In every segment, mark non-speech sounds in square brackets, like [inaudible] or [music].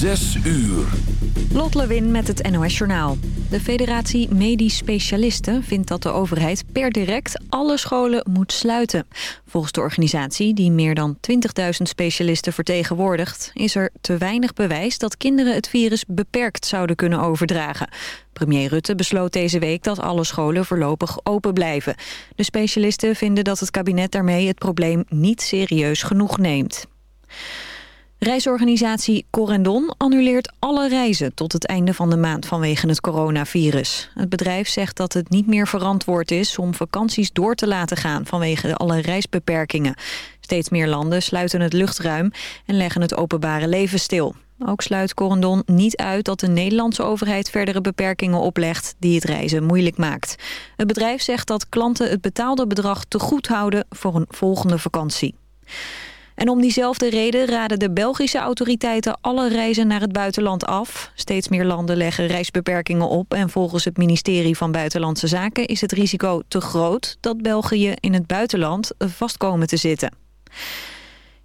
Zes uur. Lot Lewin met het NOS Journaal. De Federatie Medisch Specialisten vindt dat de overheid per direct alle scholen moet sluiten. Volgens de organisatie, die meer dan 20.000 specialisten vertegenwoordigt... is er te weinig bewijs dat kinderen het virus beperkt zouden kunnen overdragen. Premier Rutte besloot deze week dat alle scholen voorlopig open blijven. De specialisten vinden dat het kabinet daarmee het probleem niet serieus genoeg neemt. Reisorganisatie Corendon annuleert alle reizen tot het einde van de maand vanwege het coronavirus. Het bedrijf zegt dat het niet meer verantwoord is om vakanties door te laten gaan vanwege alle reisbeperkingen. Steeds meer landen sluiten het luchtruim en leggen het openbare leven stil. Ook sluit Corendon niet uit dat de Nederlandse overheid verdere beperkingen oplegt die het reizen moeilijk maakt. Het bedrijf zegt dat klanten het betaalde bedrag te goed houden voor een volgende vakantie. En om diezelfde reden raden de Belgische autoriteiten alle reizen naar het buitenland af. Steeds meer landen leggen reisbeperkingen op en volgens het ministerie van Buitenlandse Zaken is het risico te groot dat België in het buitenland vast komen te zitten.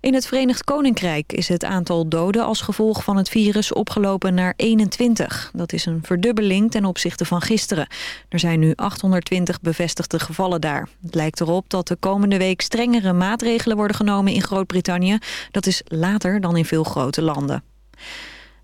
In het Verenigd Koninkrijk is het aantal doden als gevolg van het virus opgelopen naar 21. Dat is een verdubbeling ten opzichte van gisteren. Er zijn nu 820 bevestigde gevallen daar. Het lijkt erop dat de komende week strengere maatregelen worden genomen in Groot-Brittannië. Dat is later dan in veel grote landen.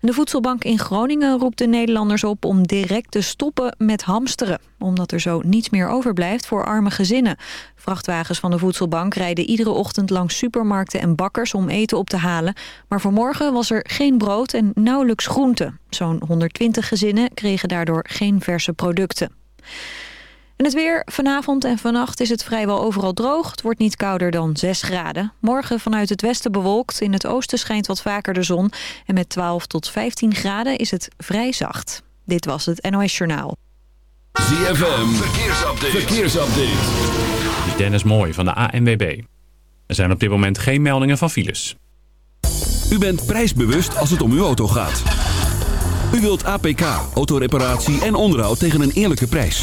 De Voedselbank in Groningen roept de Nederlanders op om direct te stoppen met hamsteren. Omdat er zo niets meer overblijft voor arme gezinnen. Vrachtwagens van de Voedselbank rijden iedere ochtend langs supermarkten en bakkers om eten op te halen. Maar vanmorgen was er geen brood en nauwelijks groente. Zo'n 120 gezinnen kregen daardoor geen verse producten. En het weer. Vanavond en vannacht is het vrijwel overal droog. Het wordt niet kouder dan 6 graden. Morgen vanuit het westen bewolkt. In het oosten schijnt wat vaker de zon. En met 12 tot 15 graden is het vrij zacht. Dit was het NOS Journaal. ZFM. Verkeersupdate. Verkeersupdate. Dennis Mooi van de ANWB. Er zijn op dit moment geen meldingen van files. U bent prijsbewust als het om uw auto gaat. U wilt APK, autoreparatie en onderhoud tegen een eerlijke prijs.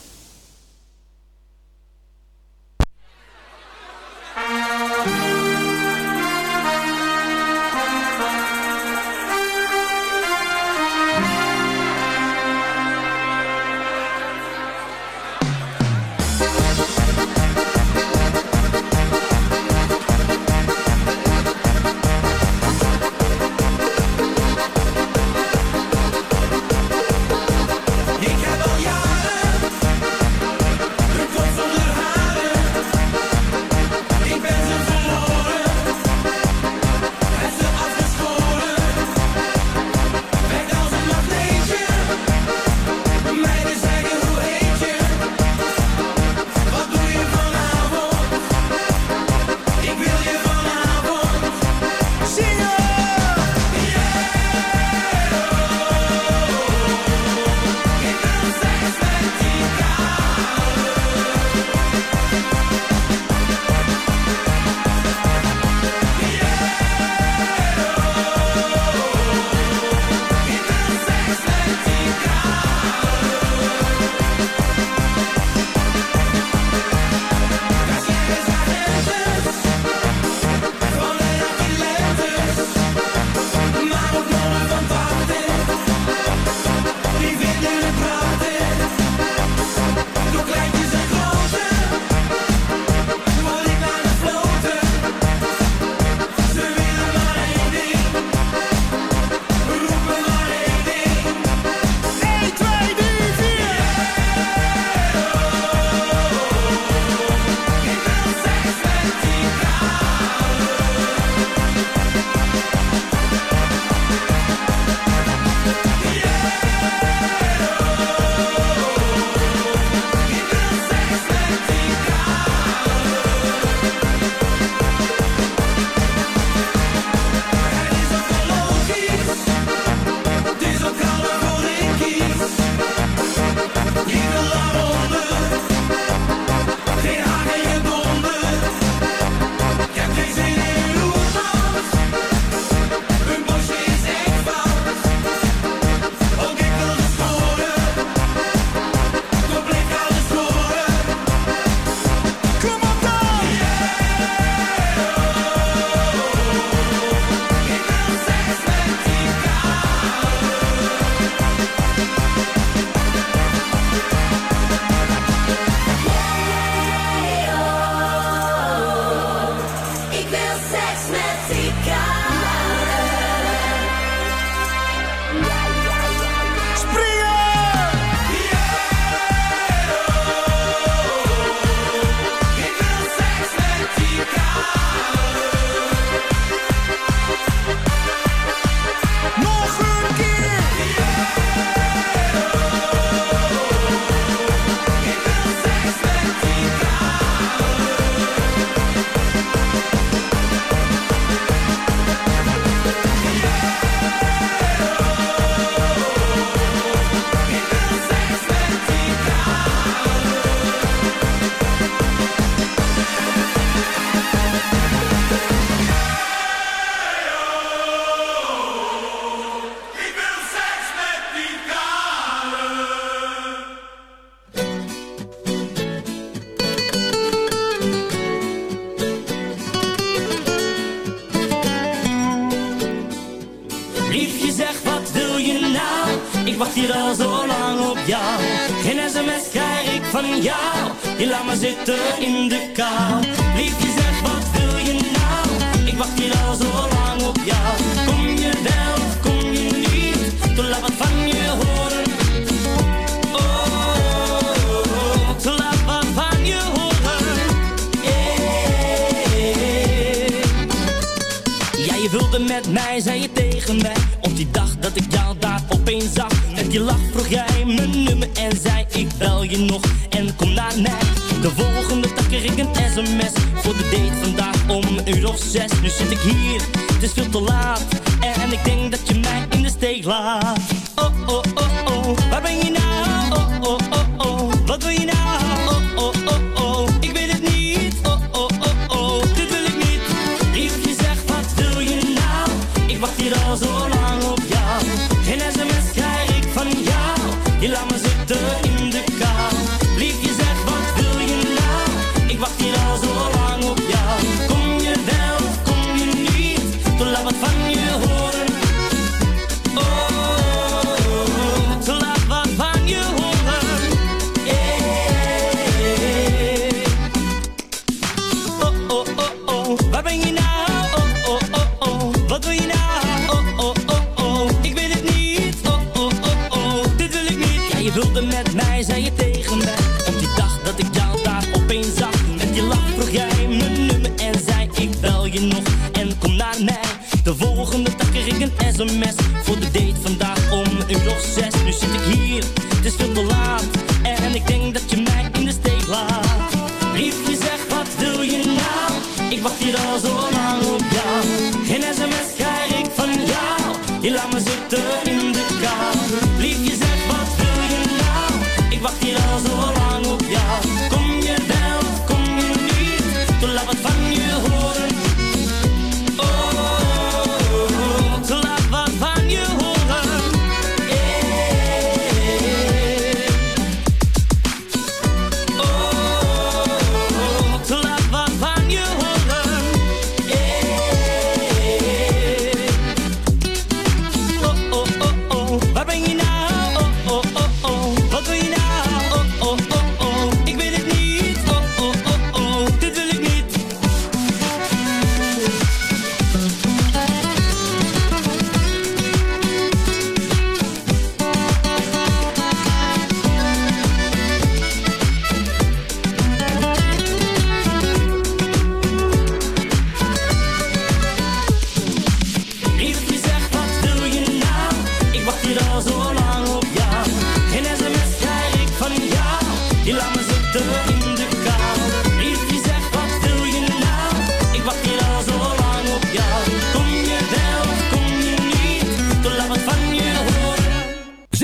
Wacht hier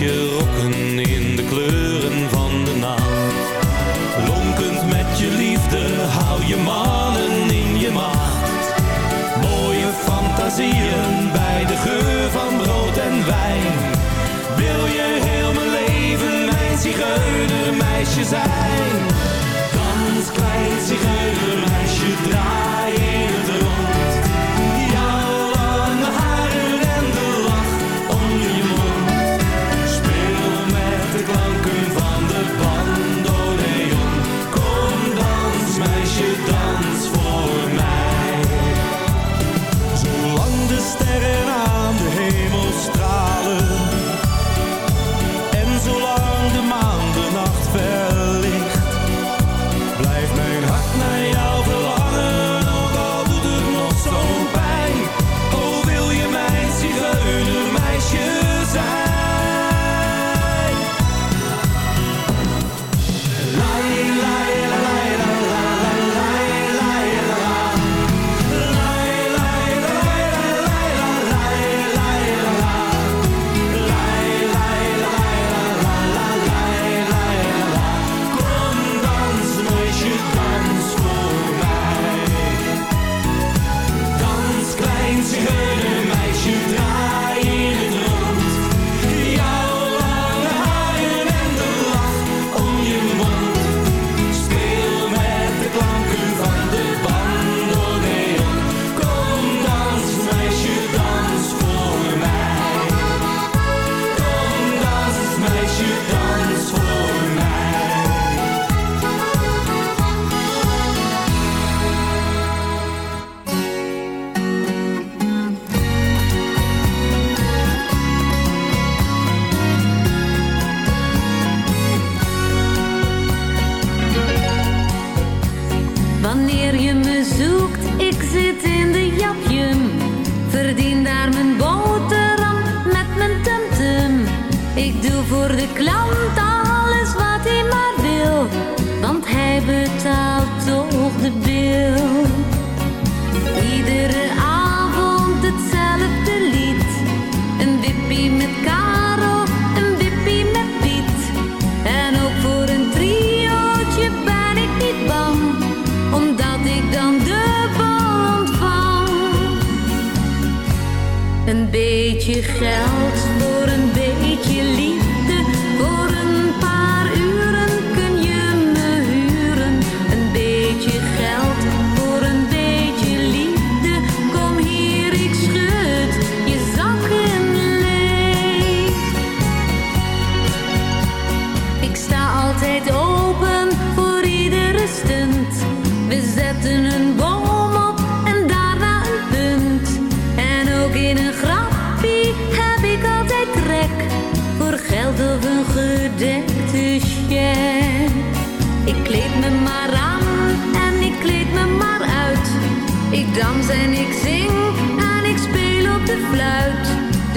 je rokken in de kleur. Doe voor de klant alles wat hij maar wil, want hij betaalt toch de bil. Iedere avond hetzelfde lied, een wippie met Karel, een wippie met Piet. En ook voor een triootje ben ik niet bang, omdat ik dan de dubbel ontvang. Een beetje geld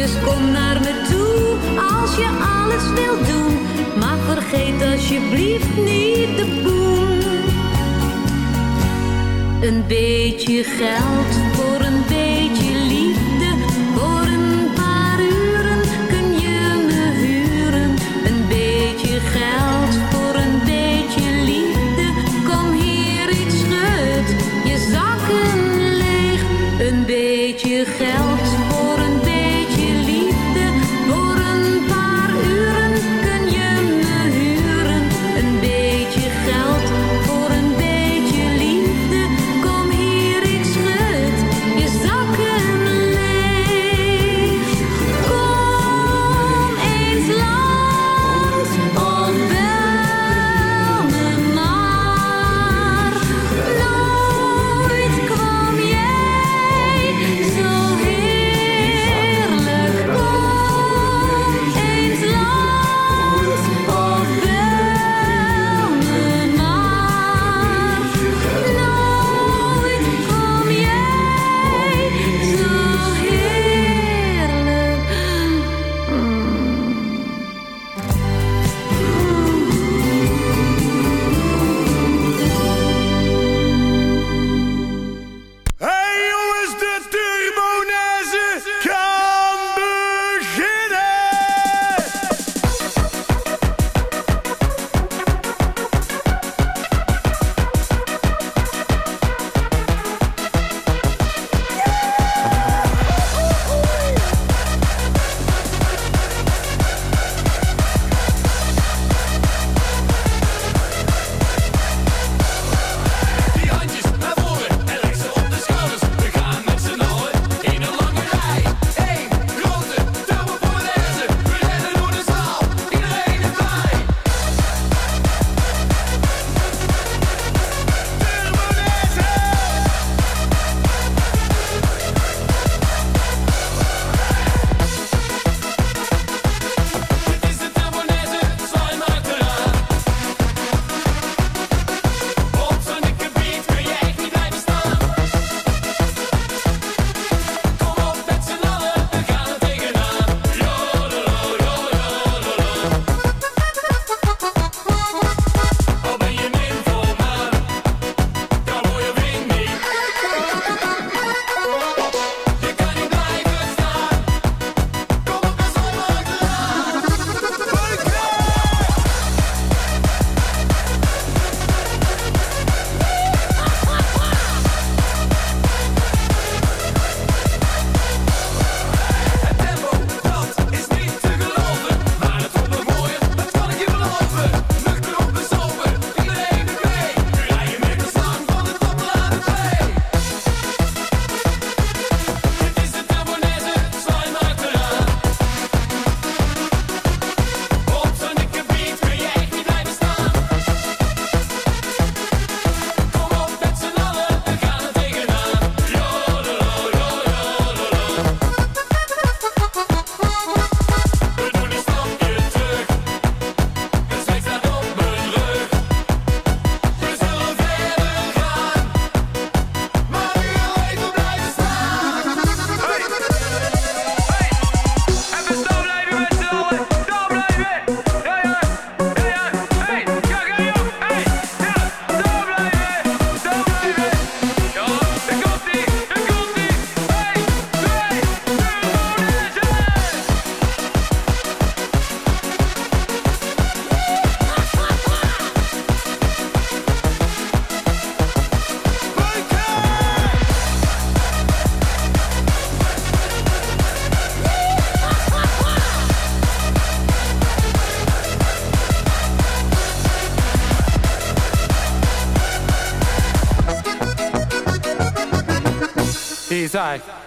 Dus kom naar me toe als je alles wilt doen. Maar vergeet alsjeblieft niet de boel. Een beetje geld voor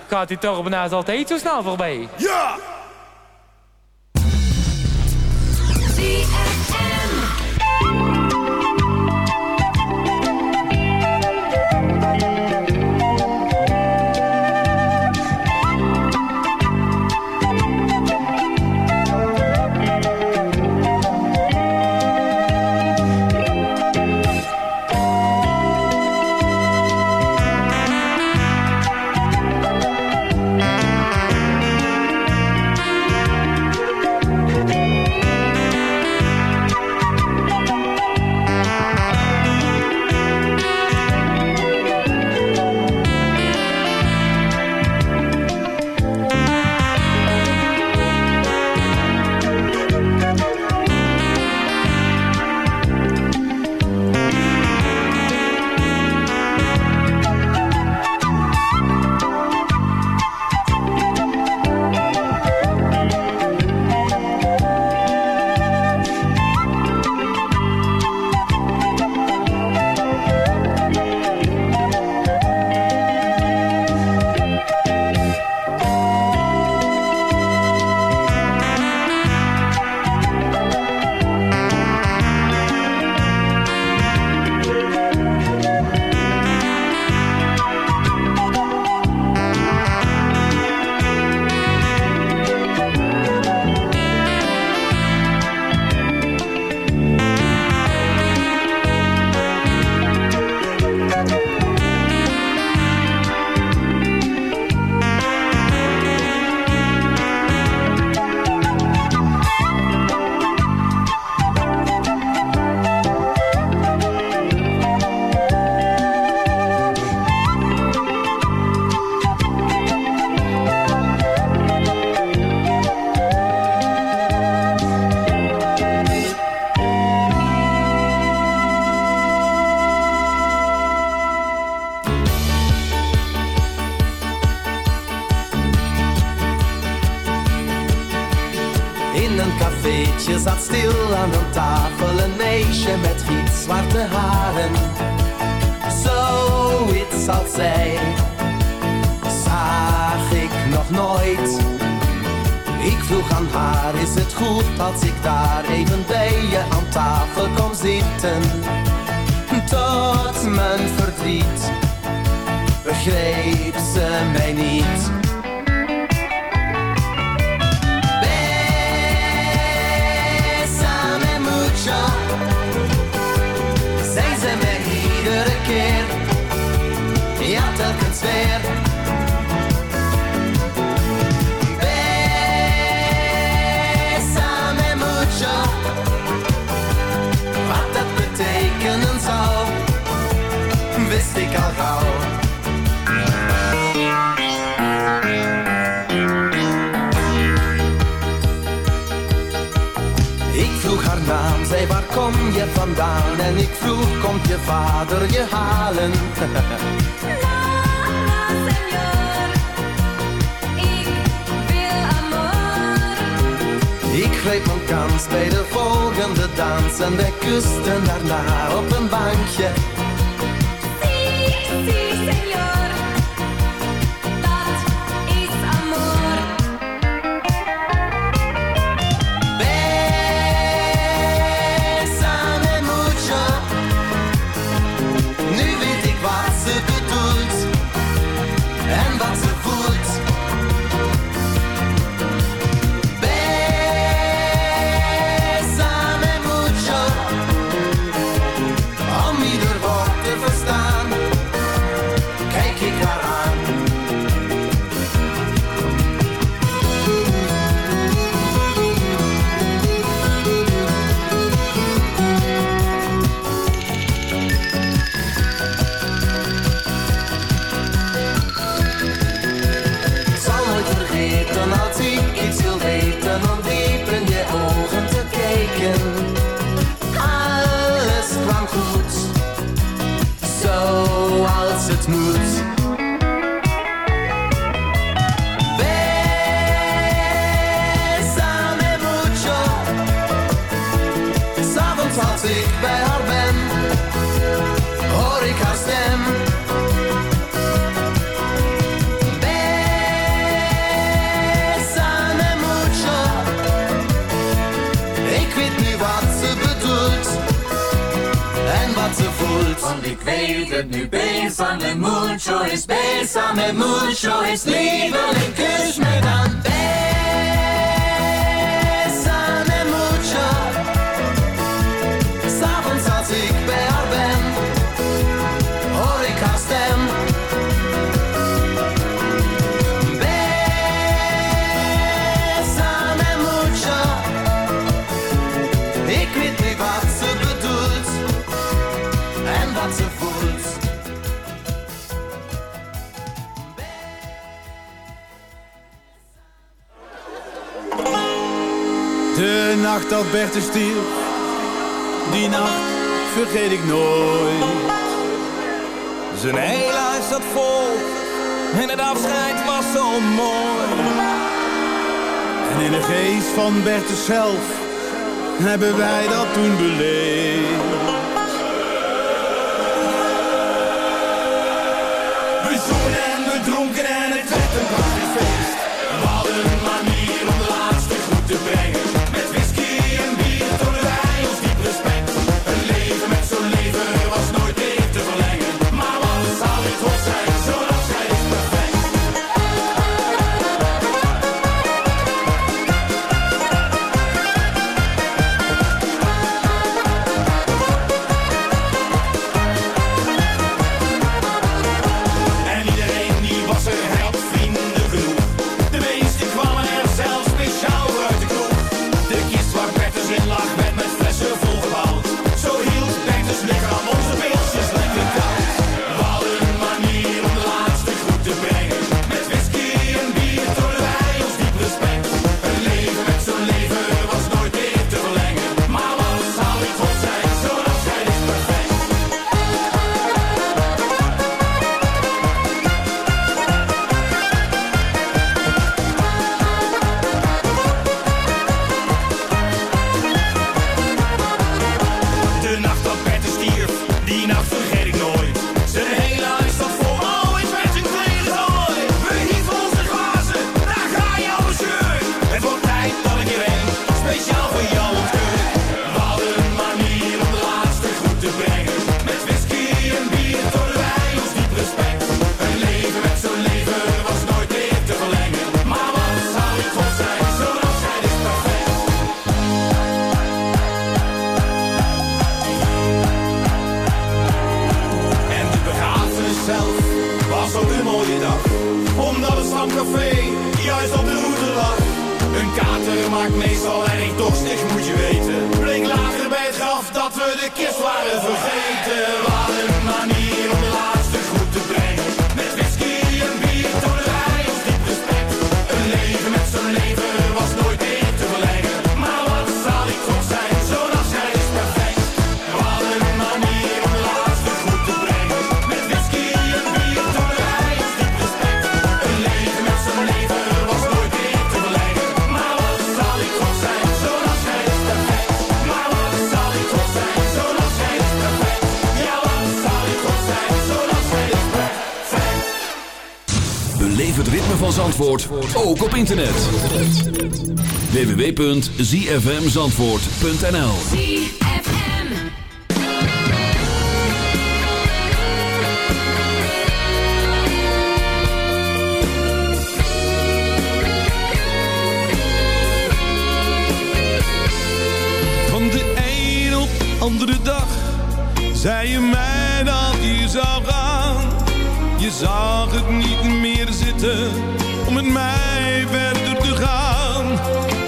gaat die torbenaars altijd zo snel voorbij? Ja! en ik vroeg, komt je vader je halen? [laughs] Senor, ik wil amor. Ik greep mijn kans bij de volgende dans en wij kusten daarna op een bankje. wat ze voelt. Want ik weet het nu, besame mucho is, besame mucho is, lieveling kus me dan. nacht dat Bertus stierf, die nacht vergeet ik nooit. Zijn hele huis zat vol en het afscheid was zo mooi. En in de geest van Bertus zelf hebben wij dat toen beleefd. We zongen en we dronken en het werd een feest. We hadden een manier om de laatste goed te brengen. op internet. www.zfmzandvoort.nl Van de een op andere dag zei je mij dat je zou gaan. Je zag het niet meer zitten met mij verder te gaan.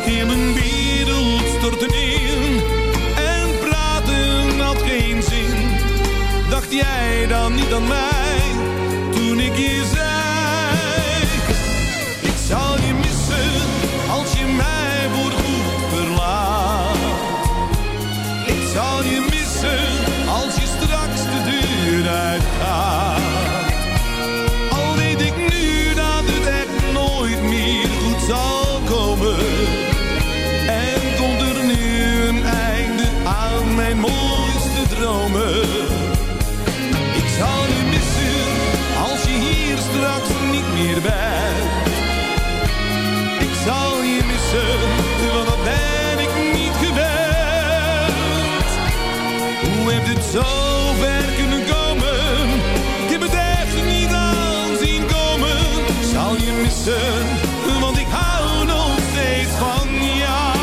in een wereld stortte in en praten had geen zin. Dacht jij dan niet aan mij toen ik je zei? Zo ver kunnen komen? Ik heb het echt niet aan zien komen. Zal je missen, want ik hou nog steeds van jou.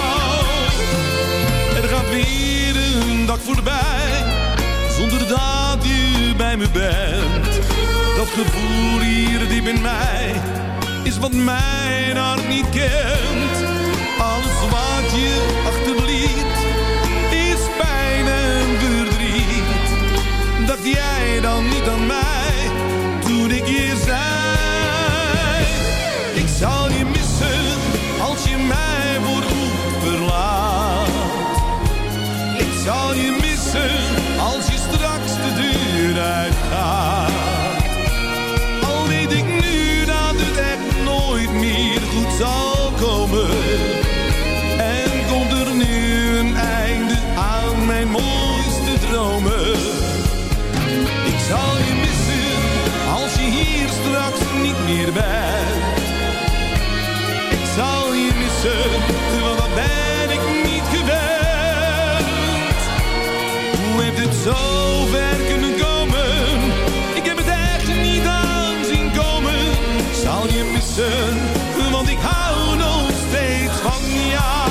Er gaat weer een dag voorbij, zonder dat je bij me bent. Dat gevoel hier diep in mij, is wat mijn hart niet kent. Niet aan Ik zal je missen, want dat ben ik niet gewend. Hoe heeft het zo ver kunnen komen? Ik heb het echt niet aan zien komen. Zal je missen, want ik hou nog steeds van jou.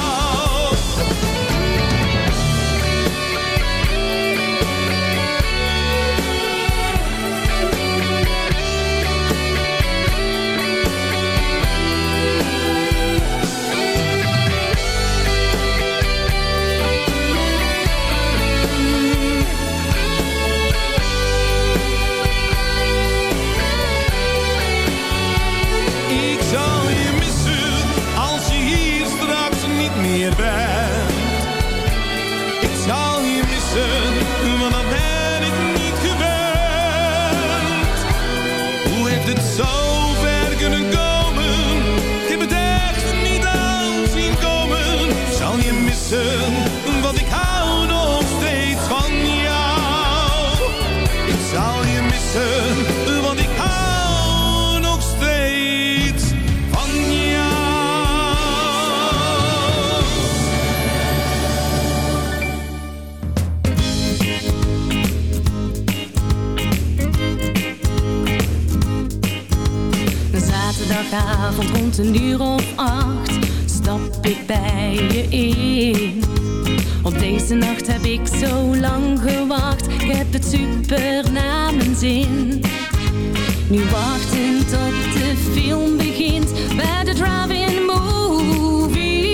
Zaterdagavond rond een uur of acht stap ik bij je in. Op deze nacht heb ik zo lang gewacht, ik heb het super naar mijn zin. Nu wachten tot de film begint bij de drive-in movies.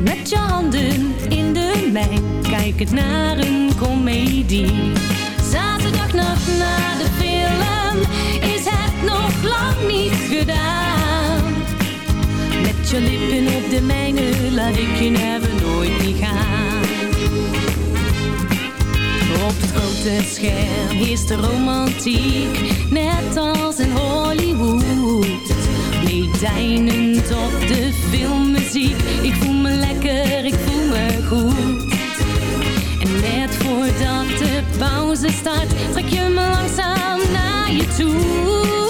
Met je handen in de mijn, kijk het naar een komedie. Zaterdagnacht na de film niet gedaan. Met je lippen op de mijne laat ik je never nooit niet gaan. Op het grote scherm is de romantiek, net als in Hollywood. Meedijnend op de filmmuziek, ik voel me lekker, ik voel me goed. En net voordat de pauze start, trek je me langzaam naar je toe.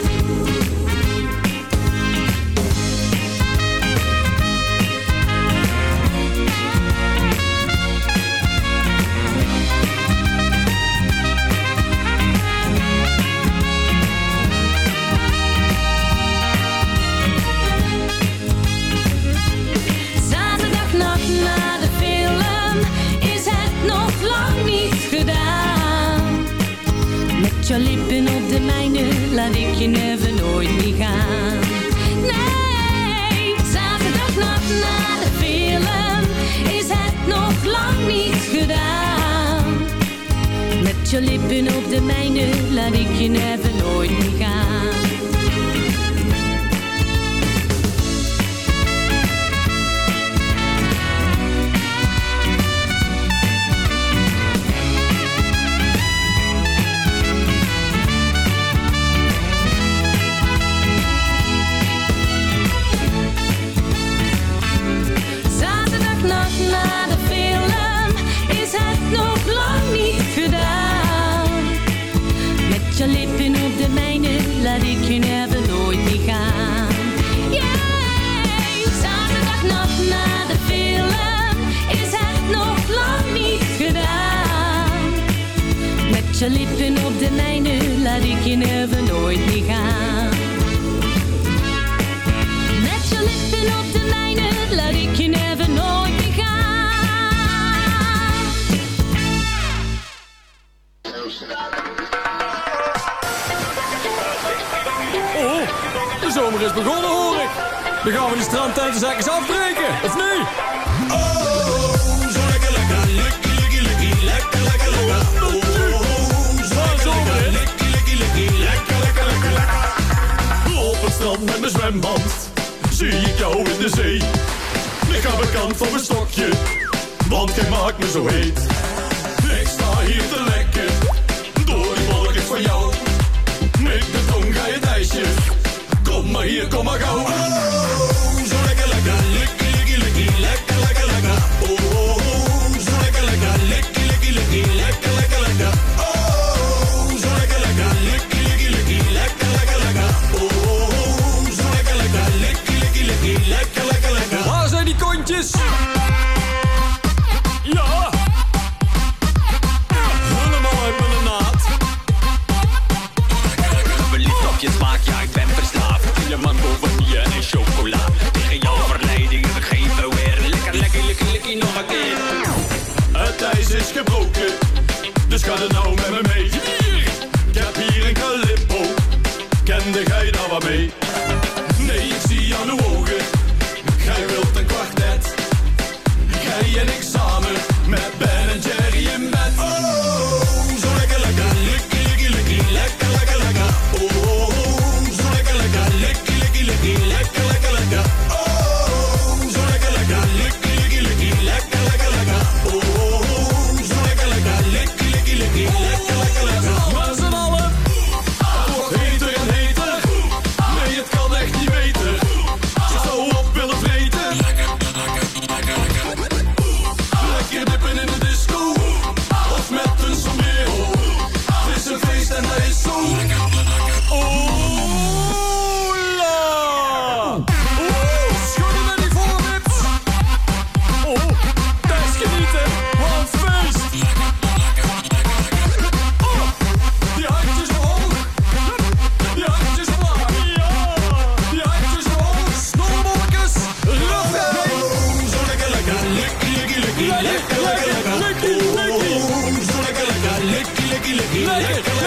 Met je lippen op de mijne laat ik je never nooit meer gaan. Nee, zaterdagnacht na de film is het nog lang niet gedaan. Met je lippen op de mijne laat ik je never nooit meer gaan. Je never nooit meer gaan. Jij, zaterdagnacht na de film is echt nog lang niet gedaan. Met je lippen op de mijne laat ik je never nooit meer gaan. Met je lippen op de mijne laat ik je never nooit zomer is begonnen hoor ik. Dan gaan we die strandtent eens eens afbreken, of niet? Op het strand met mijn zwemband zie ik jou in de zee. Ik ga bekant van mijn stokje, want jij maakt me zo heet. Kom maar hier, dus ga er Vegas.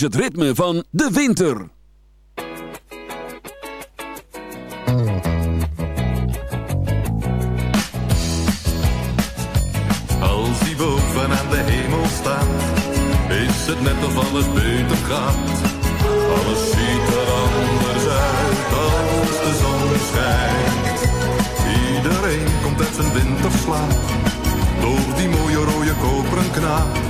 Is het ritme van de winter. Als die boven aan de hemel staat, is het net of alles beter gaat. Alles ziet er anders uit als de zon schijnt. Iedereen komt uit zijn winterslaap, door die mooie rode koperen knaap.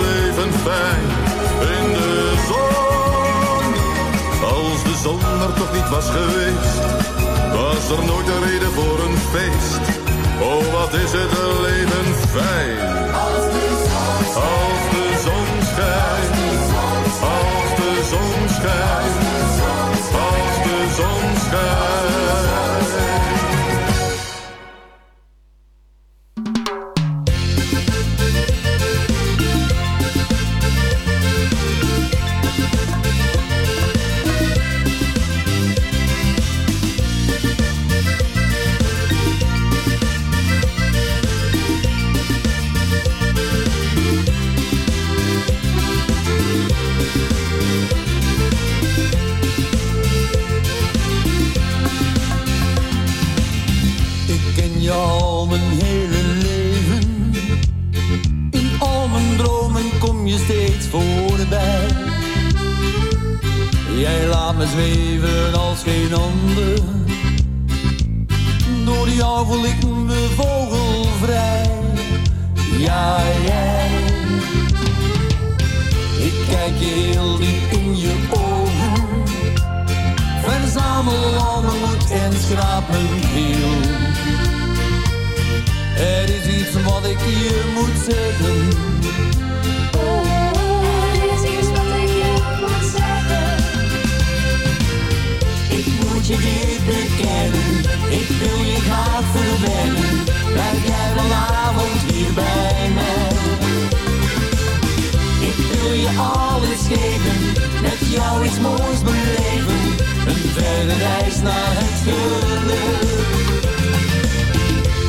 toch niet was geweest, was er nooit een reden voor een feest. Oh, wat is het leven fijn. De zon Als de zon schijnt. Als de zon schijnt. Als de zon schijnt. Me zweven als geen ander. Door jou voel ik me vogelvrij. Ja, jij. Ik kijk je heel diep in je ogen. Verzamel al mijn moed en schraap mijn keel. Er is iets wat ik je moet zeggen. Je dit bekennen. Ik wil je graag verwennen. Blijf jij vanavond hier bij mij. Ik wil je alles geven. Met jou iets moois beleven. Een verre reis naar het geluk.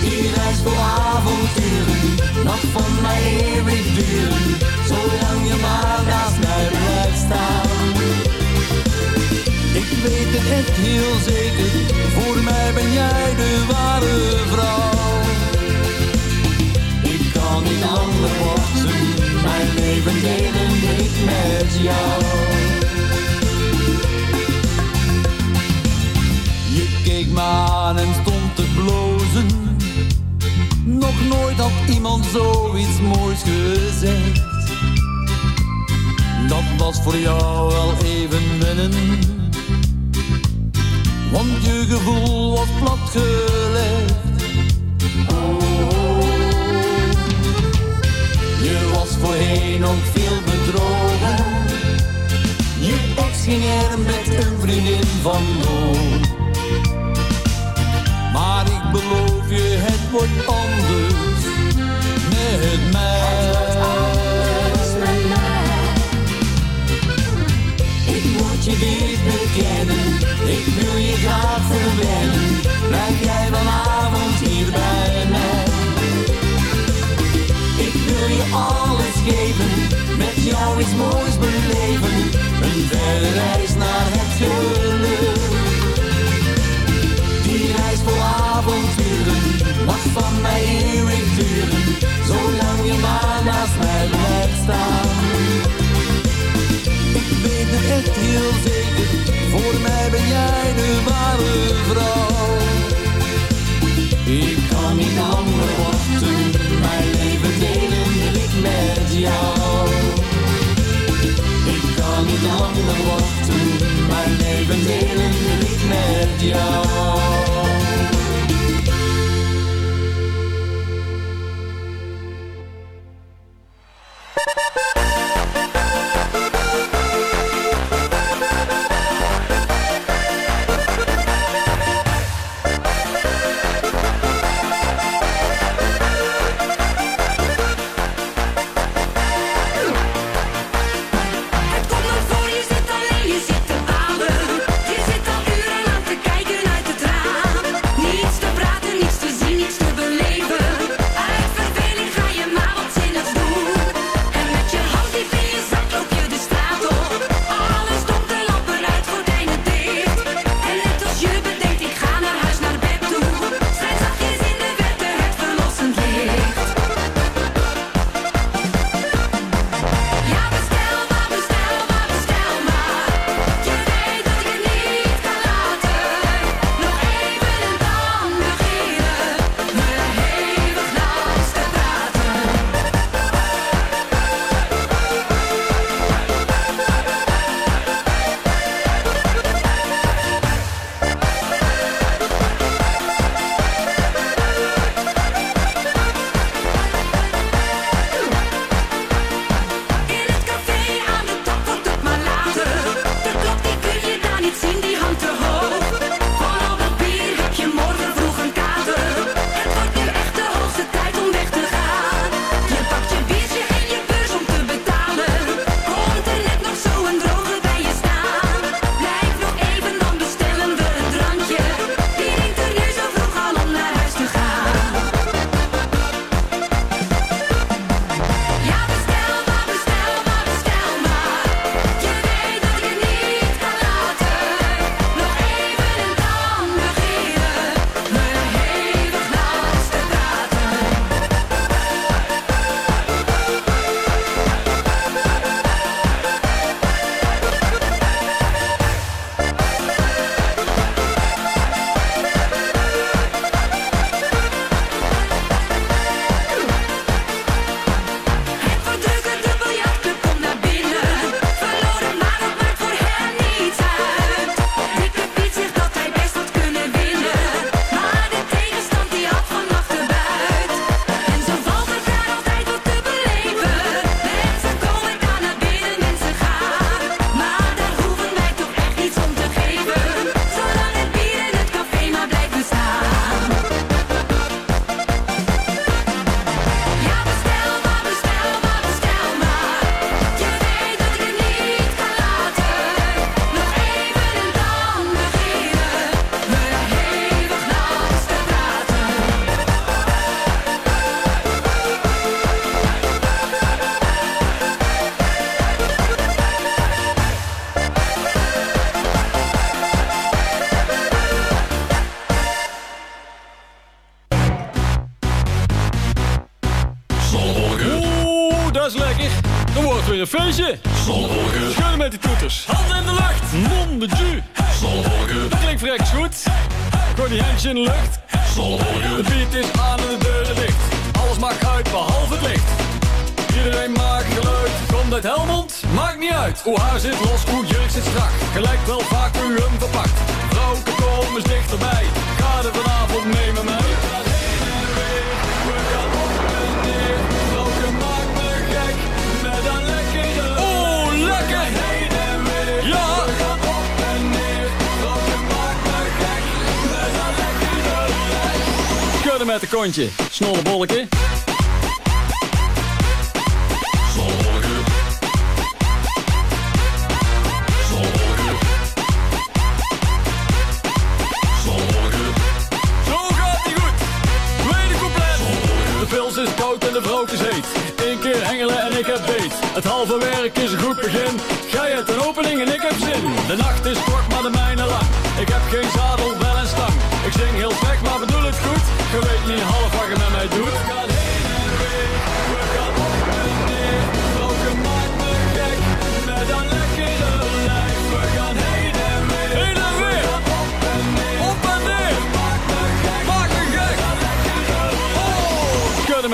Die reis vol avonturen, nog van mij eeuwig duren, zolang je maar naast mij blijft staan. Weet het echt heel zeker, voor mij ben jij de ware vrouw. Ik kan niet langer wachten, mijn leven delen ik met jou. Je keek me aan en stond te blozen. Nog nooit had iemand zoiets moois gezegd. Dat was voor jou wel even wennen. Want je gevoel was platgelegd. Je was voorheen ook veel bedrogen. Je ex ging er met een vriendin vandoor. Maar ik beloof je, het wordt anders met mij. Moet je dit bekennen, ik wil je graag verwennen. Blijf jij vanavond hier bij mij. Ik wil je alles geven, met jou iets moois beleven. Een verre reis naar het geluk. Die reis vol avonturen mag van mij eeuwig duren, zolang je maar naast mij blijft staan. Heel zeker, voor mij ben jij de ware vrouw. Ik kan niet langer wachten, mijn leven delen wil met jou. Ik kan niet langer wachten, mijn leven delen wil met jou.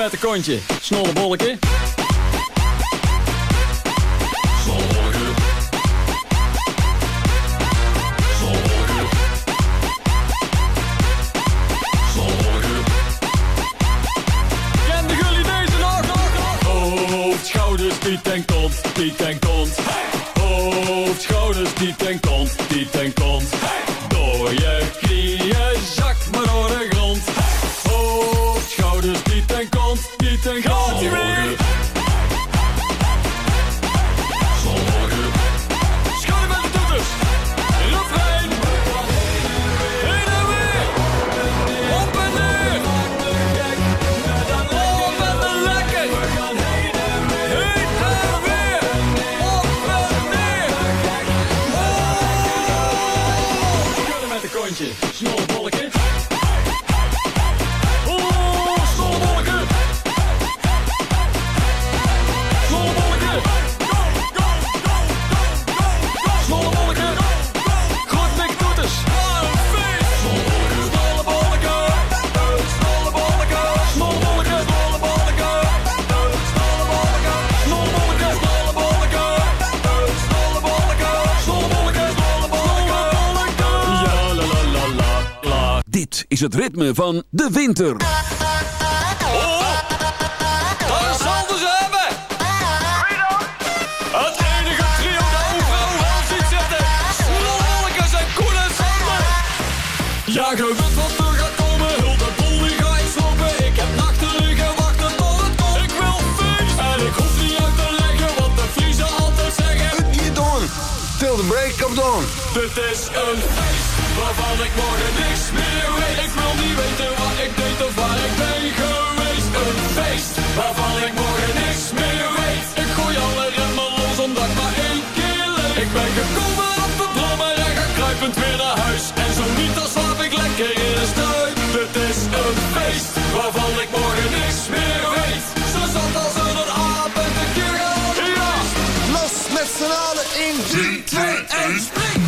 met een kontje. Snolle bolleke. Ken jullie deze nog, nog, nog? Hoofd, schouders, piet en kont, piet en. is het ritme van de winter. Oh, dat is ze hebben! Het enige trio de overal wel ziet zitten. Smoel, Elkes en Koen. Ja, je wat er gaat komen. Heel de boel die ga ik slopen. Ik heb nachten liggen wachten tot het komt. Ik wil feest. En ik hoef niet uit te leggen wat de Friese altijd zeggen. Het je doen. Till the break of dawn. Dit is een feest waarvan ik morgen niks meer weet. Ik wil niet weten wat ik deed of waar ik ben geweest. Een feest waarvan ik morgen niks meer weet. Ik gooi alle remmen los omdat ik maar één keer leef. Ik ben gekomen op de brommer en ga kruipend weer naar huis. En zo niet dan slaap ik lekker in de stuit. Het is een feest waarvan ik morgen niks meer weet. Zo zat als een aap en de keer Ja, los met z'n allen in 3, 2, 1, spring!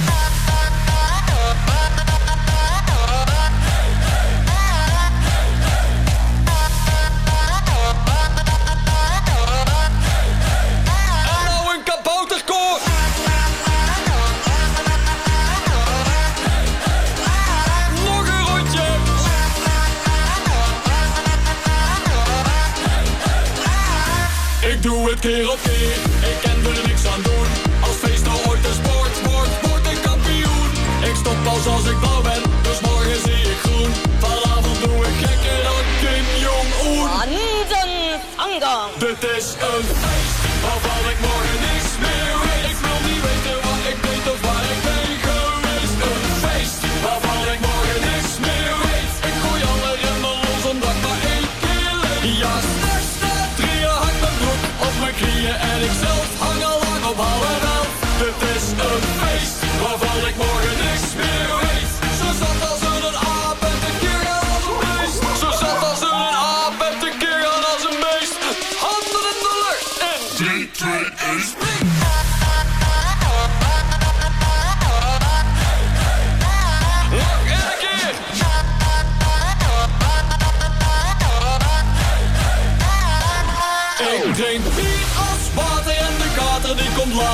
keer.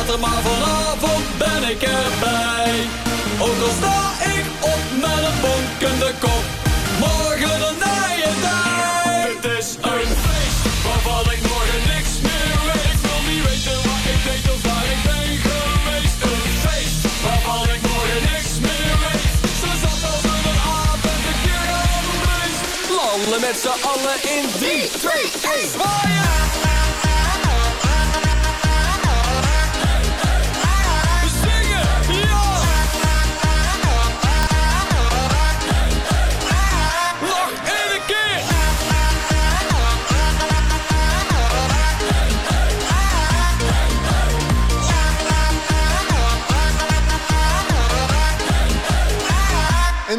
Maar vanavond ben ik erbij. Ook al sta ik op met een bonkende kop, morgen een nije dag. Het is een feest waarvan ik morgen niks meer weet. Ik wil niet weten wat ik deed of waar ik ben geweest. Een feest waarvan ik morgen niks meer weet. Zo zat als een avond een keer geweest. Landen met z'n allen in 3, 2, 1,